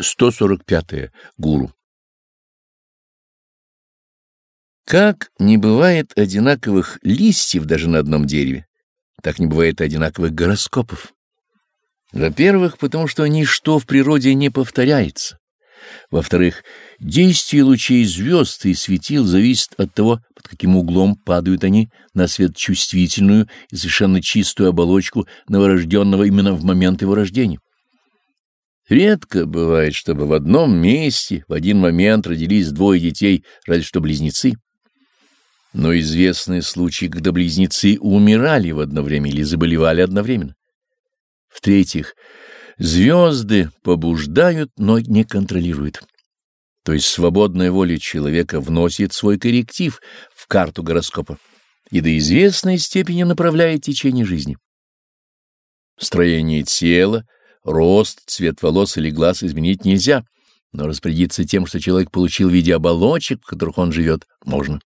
145. -е. Гуру. Как не бывает одинаковых листьев даже на одном дереве, так не бывает одинаковых гороскопов. Во-первых, потому что ничто в природе не повторяется. Во-вторых, действие лучей звезд и светил зависит от того, под каким углом падают они на светчувствительную и совершенно чистую оболочку новорожденного именно в момент его рождения. Редко бывает, чтобы в одном месте в один момент родились двое детей, разве что близнецы. Но известны случаи, когда близнецы умирали в одно время или заболевали одновременно. В-третьих, звезды побуждают, но не контролируют. То есть свободная воля человека вносит свой корректив в карту гороскопа и до известной степени направляет течение жизни. Строение тела — Рост, цвет волос или глаз изменить нельзя, но распорядиться тем, что человек получил в виде оболочек, в которых он живет, можно.